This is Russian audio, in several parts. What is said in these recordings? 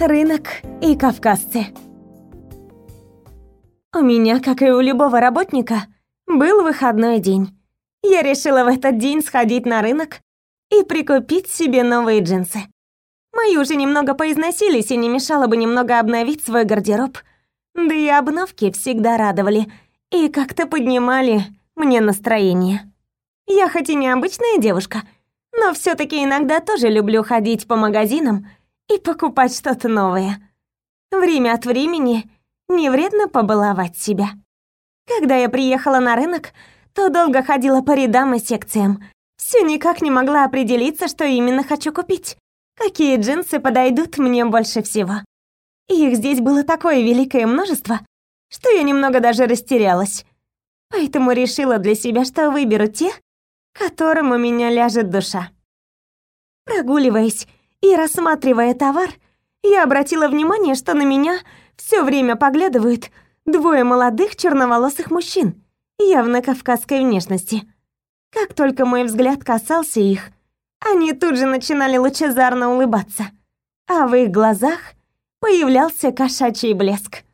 Рынок и кавказцы. У меня, как и у любого работника, был выходной день. Я решила в этот день сходить на рынок и прикупить себе новые джинсы. Мои уже немного поизносились, и не мешало бы немного обновить свой гардероб. Да и обновки всегда радовали и как-то поднимали мне настроение. Я хоть и необычная девушка, но все таки иногда тоже люблю ходить по магазинам и покупать что-то новое. Время от времени не вредно побаловать себя. Когда я приехала на рынок, то долго ходила по рядам и секциям. Все никак не могла определиться, что именно хочу купить. Какие джинсы подойдут мне больше всего. Их здесь было такое великое множество, что я немного даже растерялась. Поэтому решила для себя, что выберу те, которым у меня ляжет душа. Прогуливаясь и рассматривая товар, я обратила внимание, что на меня все время поглядывают двое молодых черноволосых мужчин, явно кавказской внешности. Как только мой взгляд касался их, они тут же начинали лучезарно улыбаться, а в их глазах появлялся кошачий блеск.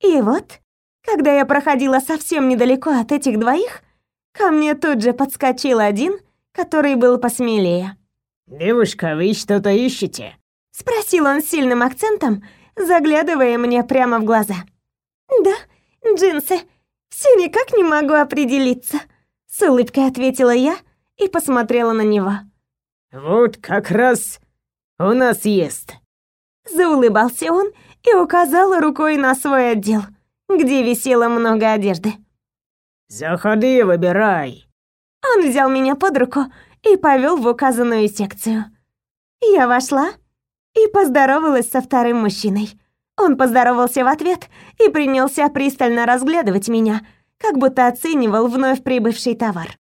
И вот, когда я проходила совсем недалеко от этих двоих, ко мне тут же подскочил один, который был посмелее. «Девушка, вы что-то ищете?» Спросил он с сильным акцентом, заглядывая мне прямо в глаза. «Да, джинсы. Все никак не могу определиться», — с улыбкой ответила я и посмотрела на него. «Вот как раз у нас есть». Заулыбался он и указал рукой на свой отдел, где висело много одежды. «Заходи, выбирай». Он взял меня под руку и повел в указанную секцию. Я вошла и поздоровалась со вторым мужчиной. Он поздоровался в ответ и принялся пристально разглядывать меня, как будто оценивал вновь прибывший товар.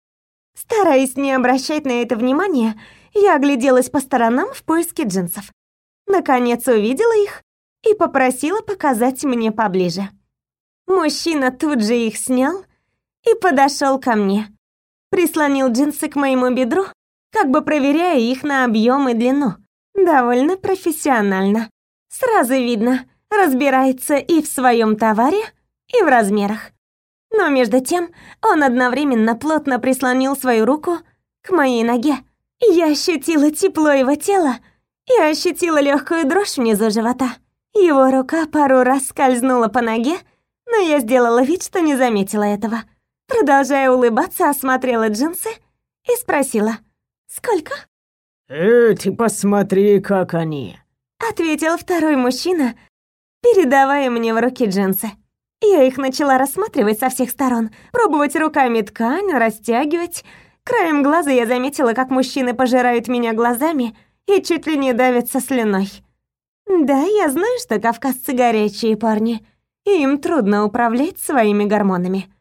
Стараясь не обращать на это внимания, я огляделась по сторонам в поиске джинсов. Наконец увидела их и попросила показать мне поближе. Мужчина тут же их снял и подошел ко мне. Прислонил джинсы к моему бедру, как бы проверяя их на объем и длину. Довольно профессионально. Сразу видно, разбирается и в своем товаре, и в размерах. Но между тем он одновременно плотно прислонил свою руку к моей ноге. Я ощутила тепло его тела и ощутила легкую дрожь внизу живота. Его рука пару раз скользнула по ноге, но я сделала вид, что не заметила этого. Продолжая улыбаться, осмотрела джинсы и спросила «Сколько?» «Э, ты посмотри, как они!» Ответил второй мужчина, передавая мне в руки джинсы. Я их начала рассматривать со всех сторон, пробовать руками ткань, растягивать. Краем глаза я заметила, как мужчины пожирают меня глазами и чуть ли не давятся слюной. Да, я знаю, что кавказцы горячие парни, и им трудно управлять своими гормонами.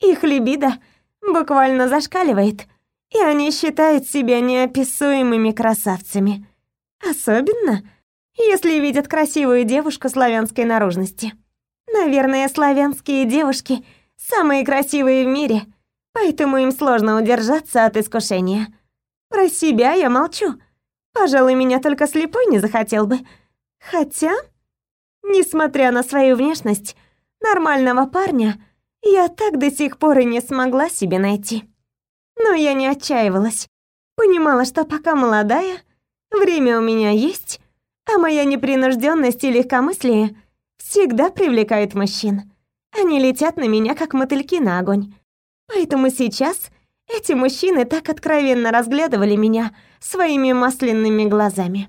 Их либидо буквально зашкаливает, и они считают себя неописуемыми красавцами. Особенно, если видят красивую девушку славянской наружности. Наверное, славянские девушки самые красивые в мире, поэтому им сложно удержаться от искушения. Про себя я молчу. Пожалуй, меня только слепой не захотел бы. Хотя, несмотря на свою внешность, нормального парня я так до сих пор и не смогла себе найти. Но я не отчаивалась. Понимала, что пока молодая, время у меня есть, а моя непринужденность и легкомыслие всегда привлекают мужчин. Они летят на меня, как мотыльки на огонь. Поэтому сейчас эти мужчины так откровенно разглядывали меня своими масляными глазами.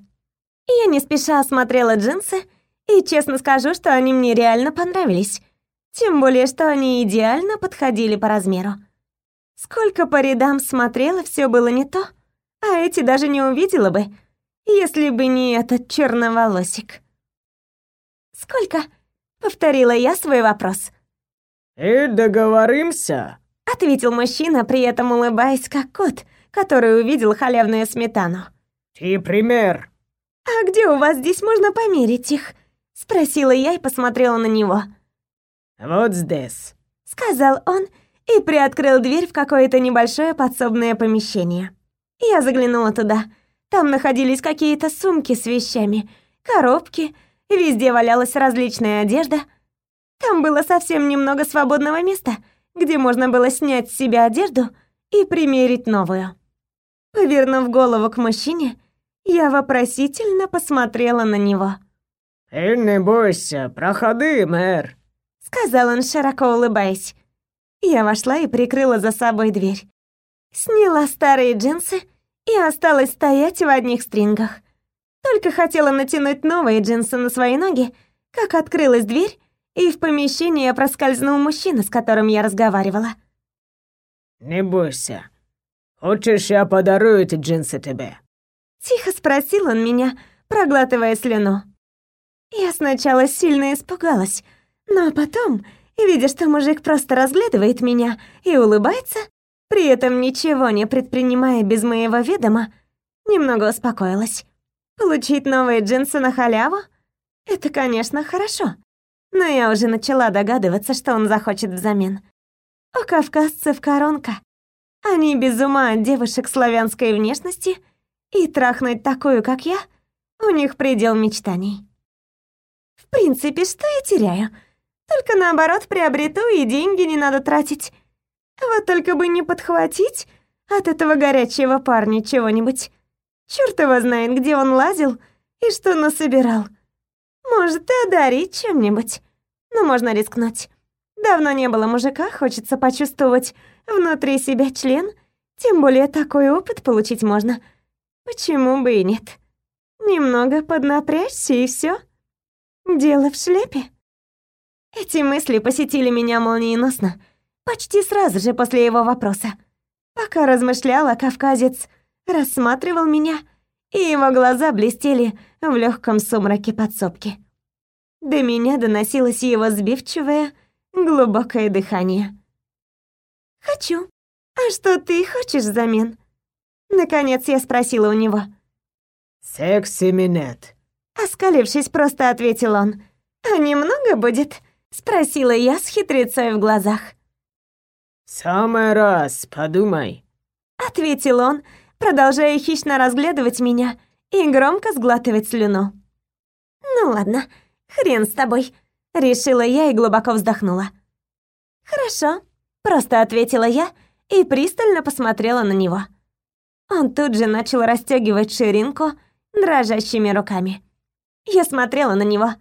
Я не спеша осмотрела джинсы, и честно скажу, что они мне реально понравились. Тем более, что они идеально подходили по размеру. Сколько по рядам смотрела, все было не то, а эти даже не увидела бы, если бы не этот черноволосик. «Сколько?» — повторила я свой вопрос. «И договоримся?» — ответил мужчина, при этом улыбаясь, как кот, который увидел халявную сметану. «Ты пример». «А где у вас здесь можно померить их?» — спросила я и посмотрела на него. «Вот здесь», — сказал он и приоткрыл дверь в какое-то небольшое подсобное помещение. Я заглянула туда. Там находились какие-то сумки с вещами, коробки, везде валялась различная одежда. Там было совсем немного свободного места, где можно было снять с себя одежду и примерить новую. Повернув голову к мужчине, я вопросительно посмотрела на него. «И не бойся, проходи, мэр», — сказал он, широко улыбаясь. Я вошла и прикрыла за собой дверь. Сняла старые джинсы и осталась стоять в одних стрингах. Только хотела натянуть новые джинсы на свои ноги, как открылась дверь, и в помещение проскользнул мужчина, с которым я разговаривала. «Не бойся. Хочешь, я подарую эти джинсы тебе?» Тихо спросил он меня, проглатывая слюну. Я сначала сильно испугалась, но потом, видя, что мужик просто разглядывает меня и улыбается, при этом ничего не предпринимая без моего ведома, немного успокоилась. Получить новые джинсы на халяву — это, конечно, хорошо. Но я уже начала догадываться, что он захочет взамен. У кавказцев коронка. Они без ума от девушек славянской внешности, и трахнуть такую, как я, у них предел мечтаний. В принципе, что я теряю? Только наоборот приобрету, и деньги не надо тратить. Вот только бы не подхватить от этого горячего парня чего-нибудь. Черт его знает, где он лазил и что насобирал. Может, и одарить чем-нибудь. Но можно рискнуть. Давно не было мужика, хочется почувствовать внутри себя член, тем более такой опыт получить можно. Почему бы и нет? Немного поднапрячься и все. Дело в шлепе. Эти мысли посетили меня молниеносно, почти сразу же после его вопроса. Пока размышляла, кавказец рассматривал меня, и его глаза блестели в легком сумраке подсобки. До меня доносилось его сбивчивое, глубокое дыхание. «Хочу. А что ты хочешь взамен?» Наконец я спросила у него. «Секси минет», — оскалившись, просто ответил он. «А немного будет?» — спросила я с хитрецой в глазах. «Самый раз, подумай», — ответил он, продолжая хищно разглядывать меня и громко сглатывать слюну. «Ну ладно, хрен с тобой», — решила я и глубоко вздохнула. «Хорошо», — просто ответила я и пристально посмотрела на него. Он тут же начал расстегивать ширинку дрожащими руками. Я смотрела на него,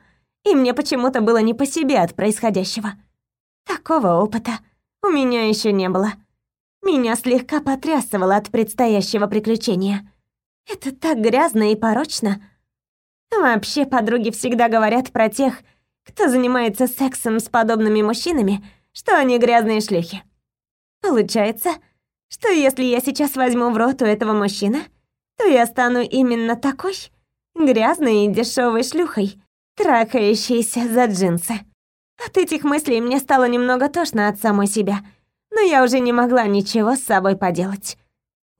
и мне почему-то было не по себе от происходящего. Такого опыта у меня еще не было. Меня слегка потрясывало от предстоящего приключения. Это так грязно и порочно. Вообще, подруги всегда говорят про тех, кто занимается сексом с подобными мужчинами, что они грязные шлюхи. Получается, что если я сейчас возьму в рот у этого мужчины, то я стану именно такой грязной и дешевой шлюхой, трахающейся за джинсы. От этих мыслей мне стало немного тошно от самой себя — но я уже не могла ничего с собой поделать.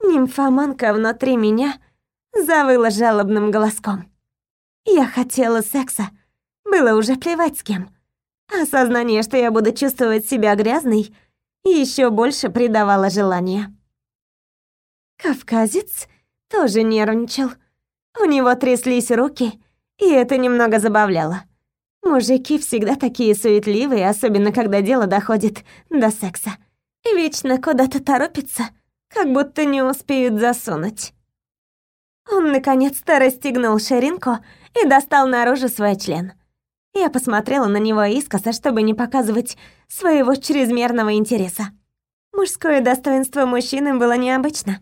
Нимфоманка внутри меня завыла жалобным голоском. Я хотела секса, было уже плевать с кем. Осознание, что я буду чувствовать себя грязной, еще больше придавало желание. Кавказец тоже нервничал. У него тряслись руки, и это немного забавляло. Мужики всегда такие суетливые, особенно когда дело доходит до секса. Вечно куда-то торопится, как будто не успеют засунуть. Он наконец-то расстегнул ширинку и достал наружу свой член. Я посмотрела на него искоса, чтобы не показывать своего чрезмерного интереса. Мужское достоинство мужчины было необычно.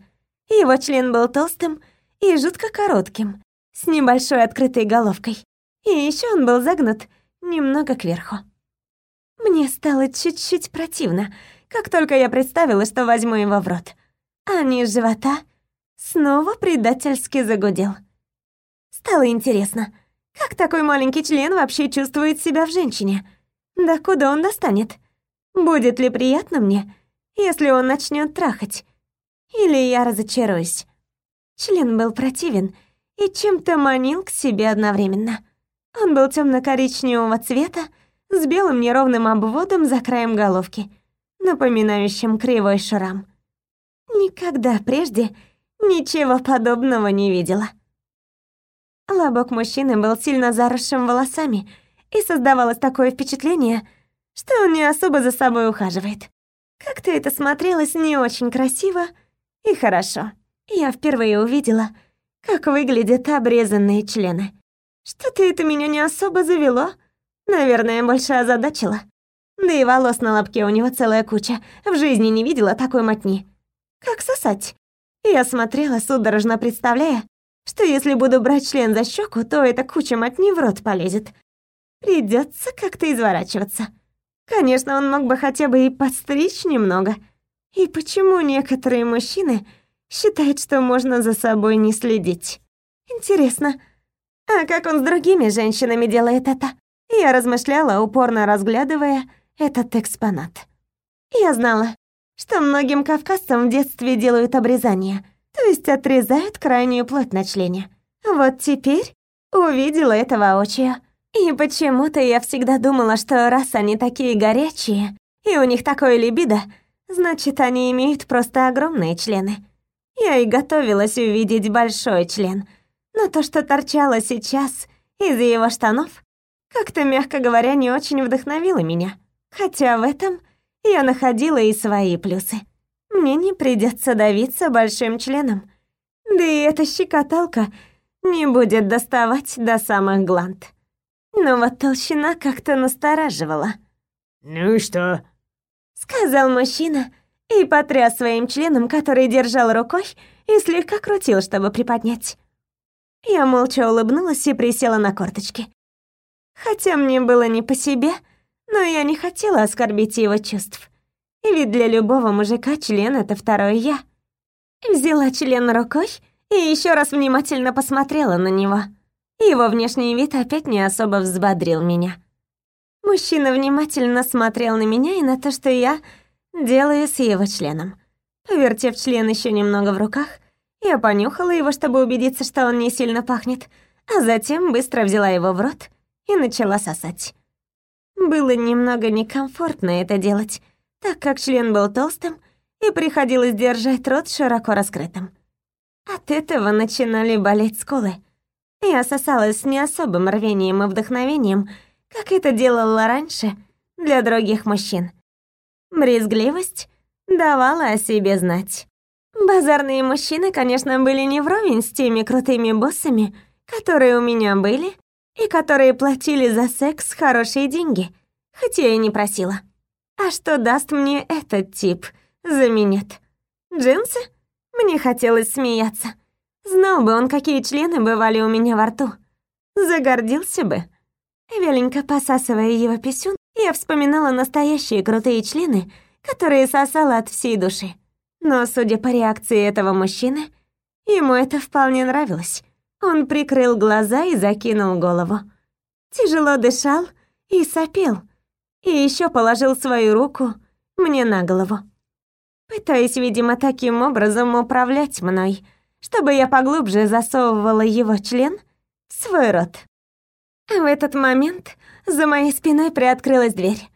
Его член был толстым и жутко коротким, с небольшой открытой головкой. И еще он был загнут немного кверху. Мне стало чуть-чуть противно, как только я представила, что возьму его в рот. А низ живота снова предательски загудел. Стало интересно, как такой маленький член вообще чувствует себя в женщине? Да куда он достанет? Будет ли приятно мне, если он начнет трахать? Или я разочаруюсь? Член был противен и чем-то манил к себе одновременно. Он был темно коричневого цвета, с белым неровным обводом за краем головки — напоминающим кривой шрам. Никогда прежде ничего подобного не видела. Лобок мужчины был сильно заросшим волосами, и создавалось такое впечатление, что он не особо за собой ухаживает. Как-то это смотрелось не очень красиво и хорошо. Я впервые увидела, как выглядят обрезанные члены. Что-то это меня не особо завело. Наверное, больше озадачило. Да и волос на лобке у него целая куча. В жизни не видела такой мотни. Как сосать? Я смотрела, судорожно представляя, что если буду брать член за щеку, то эта куча мотни в рот полезет. Придется как-то изворачиваться. Конечно, он мог бы хотя бы и подстричь немного. И почему некоторые мужчины считают, что можно за собой не следить? Интересно, а как он с другими женщинами делает это? Я размышляла, упорно разглядывая этот экспонат. Я знала, что многим кавказцам в детстве делают обрезание, то есть отрезают крайнюю плоть на члене. Вот теперь увидела это воочию. И почему-то я всегда думала, что раз они такие горячие, и у них такое либидо, значит, они имеют просто огромные члены. Я и готовилась увидеть большой член, но то, что торчало сейчас из его штанов, как-то, мягко говоря, не очень вдохновило меня. Хотя в этом я находила и свои плюсы. Мне не придется давиться большим членом. Да и эта щекоталка не будет доставать до самых гланд. Но вот толщина как-то настораживала. «Ну и что?» Сказал мужчина и потряс своим членом, который держал рукой и слегка крутил, чтобы приподнять. Я молча улыбнулась и присела на корточки. Хотя мне было не по себе, но я не хотела оскорбить его чувств. Ведь для любого мужика член — это второе «я». Взяла член рукой и еще раз внимательно посмотрела на него. Его внешний вид опять не особо взбодрил меня. Мужчина внимательно смотрел на меня и на то, что я делаю с его членом. Повертев член еще немного в руках, я понюхала его, чтобы убедиться, что он не сильно пахнет, а затем быстро взяла его в рот и начала сосать. Было немного некомфортно это делать, так как член был толстым, и приходилось держать рот широко раскрытым. От этого начинали болеть скулы. Я сосалась с не особым рвением и вдохновением, как это делала раньше для других мужчин. Брезгливость давала о себе знать. Базарные мужчины, конечно, были не вровень с теми крутыми боссами, которые у меня были и которые платили за секс хорошие деньги, хотя я и не просила. А что даст мне этот тип за минет? Джинсы? Мне хотелось смеяться. Знал бы он, какие члены бывали у меня во рту. Загордился бы. Вяленько посасывая его писюн, я вспоминала настоящие крутые члены, которые сосала от всей души. Но, судя по реакции этого мужчины, ему это вполне нравилось. Он прикрыл глаза и закинул голову. Тяжело дышал и сопел. И еще положил свою руку мне на голову. Пытаясь, видимо, таким образом управлять мной, чтобы я поглубже засовывала его член в свой рот. В этот момент за моей спиной приоткрылась дверь.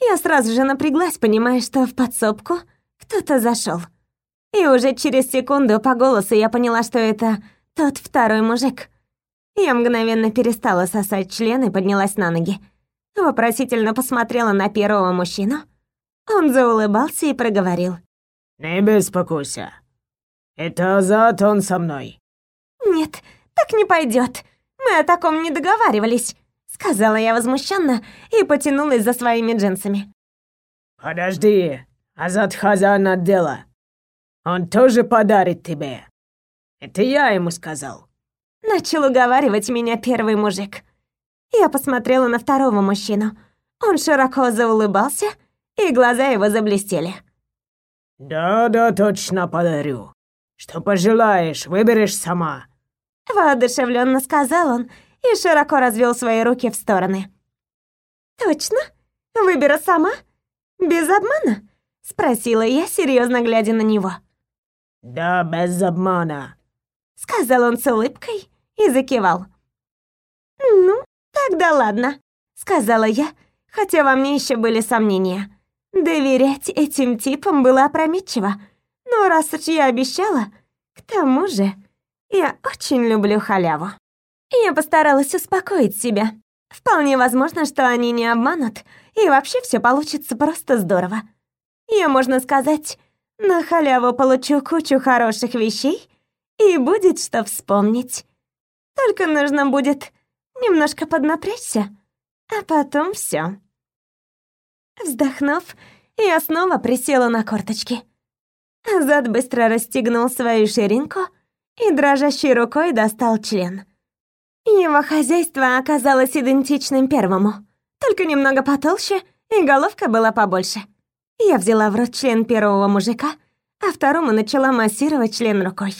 Я сразу же напряглась, понимая, что в подсобку кто-то зашел. И уже через секунду по голосу я поняла, что это тот второй мужик. Я мгновенно перестала сосать член и поднялась на ноги. Вопросительно посмотрела на первого мужчину. Он заулыбался и проговорил. «Не беспокойся. Это Азат, он со мной». «Нет, так не пойдет. Мы о таком не договаривались», — сказала я возмущенно и потянулась за своими джинсами. «Подожди, Азат хозяин отдела. Он тоже подарит тебе. Это я ему сказал. Начал уговаривать меня первый мужик. Я посмотрела на второго мужчину. Он широко заулыбался, и глаза его заблестели. «Да-да, точно подарю. Что пожелаешь, выберешь сама». Воодушевленно сказал он и широко развел свои руки в стороны. «Точно? Выберу сама? Без обмана?» Спросила я, серьезно глядя на него. «Да, без обмана», — сказал он с улыбкой и закивал. «Ну, тогда ладно», — сказала я, хотя во мне еще были сомнения. Доверять этим типам было опрометчиво, но раз уж я обещала, к тому же я очень люблю халяву. Я постаралась успокоить себя. Вполне возможно, что они не обманут, и вообще все получится просто здорово. Я, можно сказать, на халяву получу кучу хороших вещей, и будет что вспомнить. Только нужно будет немножко поднапрячься, а потом все. Вздохнув, я снова присела на корточки. Азат быстро расстегнул свою ширинку и дрожащей рукой достал член. Его хозяйство оказалось идентичным первому, только немного потолще, и головка была побольше. Я взяла в рот член первого мужика, а второму начала массировать член рукой.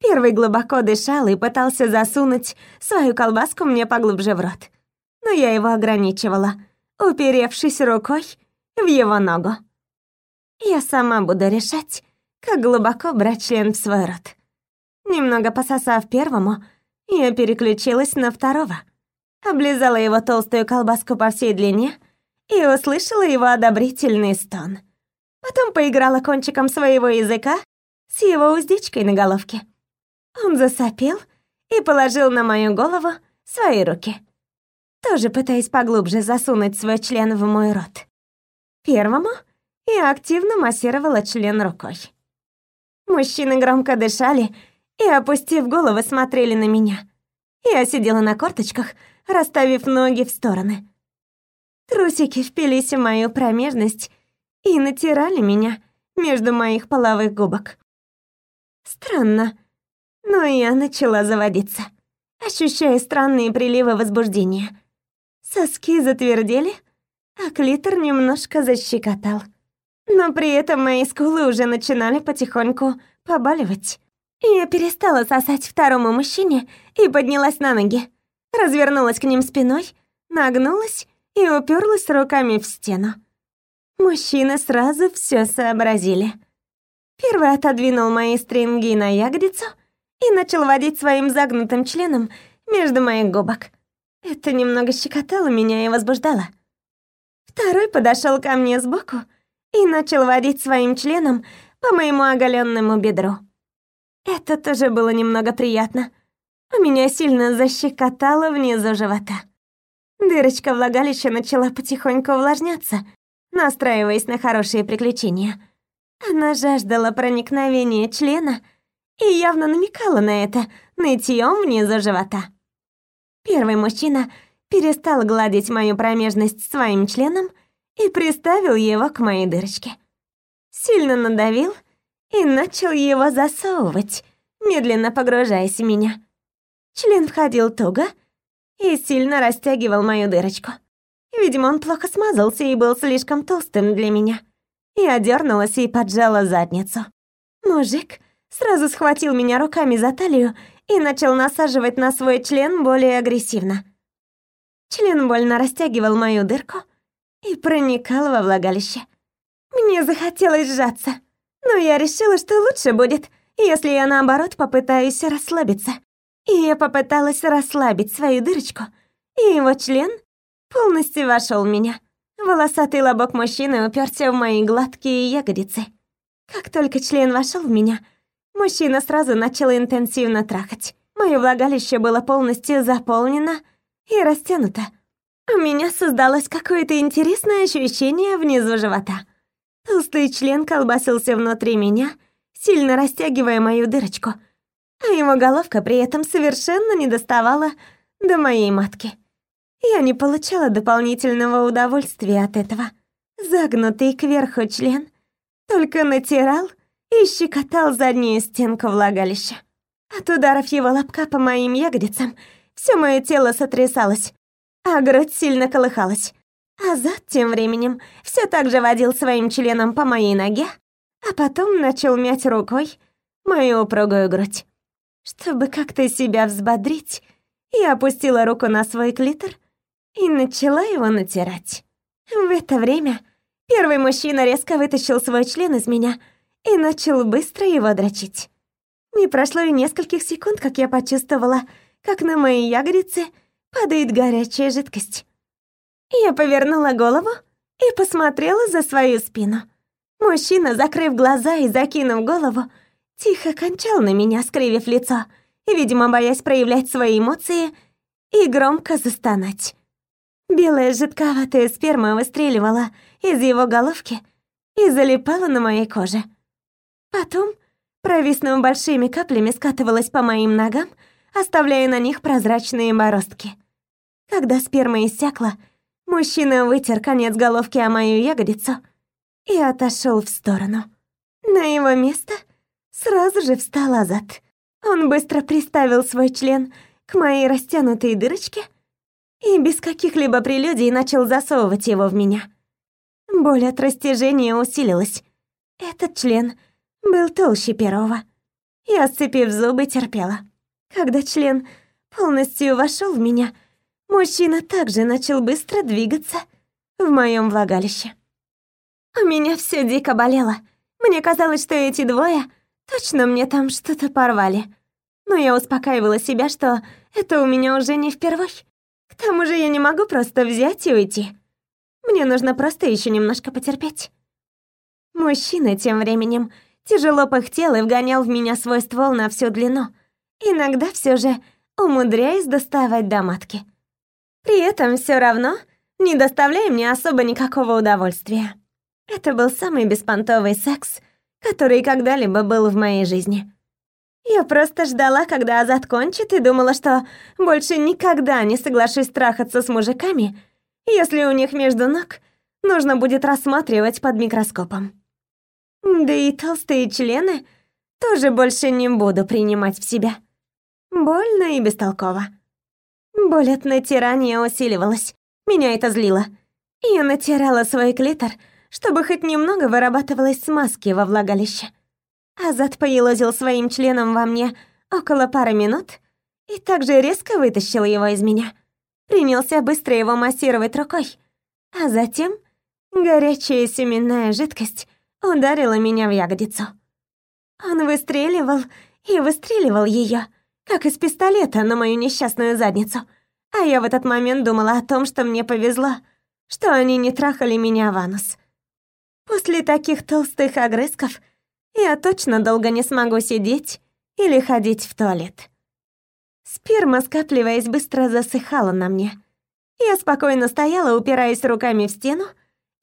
Первый глубоко дышал и пытался засунуть свою колбаску мне поглубже в рот. Но я его ограничивала, уперевшись рукой в его ногу. Я сама буду решать, как глубоко брать член в свой рот. Немного пососав первому, я переключилась на второго. Облизала его толстую колбаску по всей длине и услышала его одобрительный стон. Потом поиграла кончиком своего языка с его уздечкой на головке. Он засопел и положил на мою голову свои руки, тоже пытаясь поглубже засунуть свой член в мой рот. Первому я активно массировала член рукой. Мужчины громко дышали и, опустив головы, смотрели на меня. Я сидела на корточках, расставив ноги в стороны. Трусики впились в мою промежность и натирали меня между моих половых губок. Странно, но я начала заводиться, ощущая странные приливы возбуждения. Соски затвердели, а клитор немножко защекотал. Но при этом мои скулы уже начинали потихоньку побаливать. Я перестала сосать второму мужчине и поднялась на ноги. Развернулась к ним спиной, нагнулась и уперлась руками в стену. Мужчины сразу все сообразили. Первый отодвинул мои стринги на ягодицу и начал водить своим загнутым членом между моих губок. Это немного щекотало меня и возбуждало. Второй подошел ко мне сбоку и начал водить своим членом по моему оголенному бедру. Это тоже было немного приятно. У меня сильно защекотало внизу живота. Дырочка влагалища начала потихоньку увлажняться, настраиваясь на хорошие приключения. Она жаждала проникновения члена и явно намекала на это нытьём внизу живота. Первый мужчина перестал гладить мою промежность своим членом и приставил его к моей дырочке. Сильно надавил и начал его засовывать, медленно погружаясь в меня. Член входил туго и сильно растягивал мою дырочку. Видимо, он плохо смазался и был слишком толстым для меня. Я дернулась и поджала задницу. Мужик сразу схватил меня руками за талию и начал насаживать на свой член более агрессивно. Член больно растягивал мою дырку и проникал во влагалище. Мне захотелось сжаться, но я решила, что лучше будет, если я наоборот попытаюсь расслабиться. И я попыталась расслабить свою дырочку, и его член полностью вошел в меня. Волосатый лобок мужчины уперся в мои гладкие ягодицы. Как только член вошел в меня, мужчина сразу начал интенсивно трахать. Мое влагалище было полностью заполнено и растянуто. У меня создалось какое-то интересное ощущение внизу живота. Толстый член колбасился внутри меня, сильно растягивая мою дырочку, а его головка при этом совершенно не доставала до моей матки. Я не получала дополнительного удовольствия от этого. Загнутый кверху член только натирал и щекотал заднюю стенку влагалища. От ударов его лобка по моим ягодицам все мое тело сотрясалось, а грудь сильно колыхалась. А зад тем временем все так же водил своим членом по моей ноге, а потом начал мять рукой мою упругую грудь. Чтобы как-то себя взбодрить, я опустила руку на свой клитор и начала его натирать. В это время первый мужчина резко вытащил свой член из меня и начал быстро его дрочить. Не прошло и нескольких секунд, как я почувствовала, как на мои ягодицы падает горячая жидкость. Я повернула голову и посмотрела за свою спину. Мужчина, закрыв глаза и закинув голову, тихо кончал на меня, скривив лицо видимо, боясь проявлять свои эмоции и громко застонать. Белая жидковатая сперма выстреливала из его головки и залипала на моей коже. Потом, провиснув большими каплями, скатывалась по моим ногам, оставляя на них прозрачные бороздки. Когда сперма иссякла, мужчина вытер конец головки о мою ягодицу и отошел в сторону. На его место сразу же встал Азат. Он быстро приставил свой член к моей растянутой дырочке и без каких-либо прелюдий начал засовывать его в меня. Боль от растяжения усилилась. Этот член был толще первого. Я, сцепив зубы, терпела. Когда член полностью вошел в меня, мужчина также начал быстро двигаться в моем влагалище. У меня все дико болело. Мне казалось, что эти двое точно мне там что-то порвали. Но я успокаивала себя, что это у меня уже не впервой. К тому же я не могу просто взять и уйти. Мне нужно просто еще немножко потерпеть. Мужчина тем временем тяжело пыхтел и вгонял в меня свой ствол на всю длину, иногда все же умудряясь доставать до матки. При этом все равно не доставляя мне особо никакого удовольствия. Это был самый беспонтовый секс, который когда-либо был в моей жизни. Я просто ждала, когда Азат кончит, и думала, что больше никогда не соглашусь трахаться с мужиками, если у них между ног нужно будет рассматривать под микроскопом. Да и толстые члены тоже больше не буду принимать в себя. Больно и бестолково. Боль от натирания усиливалась. Меня это злило. Я натирала свой клитор, чтобы хоть немного вырабатывалась смазки во влагалище. Азат поелозил своим членом во мне около пары минут и также резко вытащил его из меня. Принялся быстро его массировать рукой, а затем горячая семенная жидкость ударила меня в ягодицу. Он выстреливал и выстреливал ее, как из пистолета на мою несчастную задницу. А я в этот момент думала о том, что мне повезло, что они не трахали меня в анус. После таких толстых огрызков я точно долго не смогу сидеть или ходить в туалет. Сперма, скапливаясь, быстро засыхала на мне. Я спокойно стояла, упираясь руками в стену,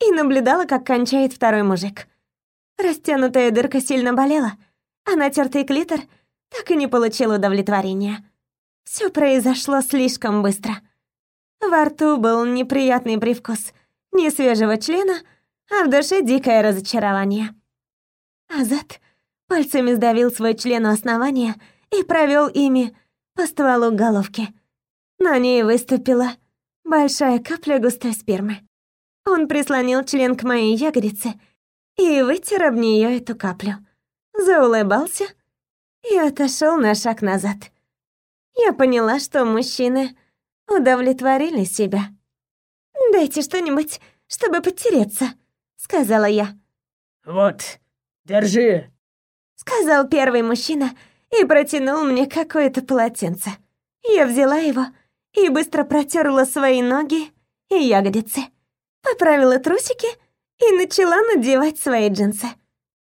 и наблюдала, как кончает второй мужик. Растянутая дырка сильно болела, а натертый клитор так и не получил удовлетворения. Все произошло слишком быстро. Во рту был неприятный привкус не свежего члена, а в душе дикое разочарование. Азат пальцами сдавил свой член у основания и провел ими по стволу головки. На ней выступила большая капля густой спермы. Он прислонил член к моей ягодице и вытер об нее эту каплю. Заулыбался и отошел на шаг назад. Я поняла, что мужчины удовлетворили себя. «Дайте что-нибудь, чтобы подтереться», — сказала я. «Вот, держи», — сказал первый мужчина и протянул мне какое-то полотенце. Я взяла его и быстро протерла свои ноги и ягодицы, поправила трусики и начала надевать свои джинсы.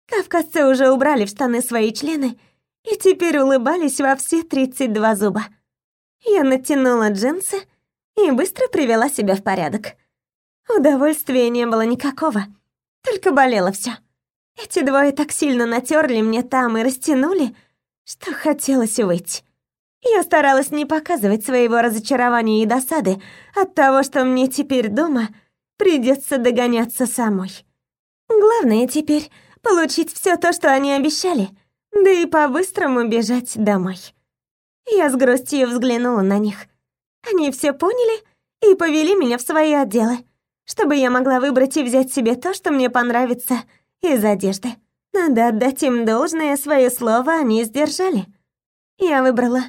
Кавказцы уже убрали в штаны свои члены и теперь улыбались во все 32 зуба. Я натянула джинсы и быстро привела себя в порядок. Удовольствия не было никакого, только болело все. Эти двое так сильно натерли мне там и растянули, что хотелось выйти. Я старалась не показывать своего разочарования и досады от того, что мне теперь дома придется догоняться самой. Главное теперь получить все то, что они обещали, да и по-быстрому бежать домой. Я с грустью взглянула на них. Они все поняли и повели меня в свои отделы, чтобы я могла выбрать и взять себе то, что мне понравится из одежды. Надо отдать им должное, свое слово они сдержали. Я выбрала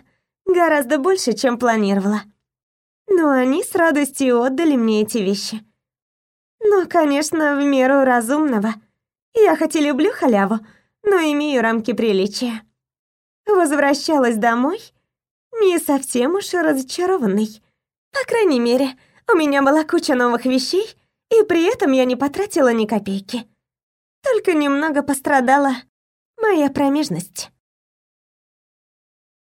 гораздо больше, чем планировала. Но они с радостью отдали мне эти вещи. Но, конечно, в меру разумного. Я хоть и люблю халяву, но имею рамки приличия. Возвращалась домой не совсем уж разочарованной. По крайней мере, у меня была куча новых вещей, и при этом я не потратила ни копейки. Только немного пострадала моя промежность.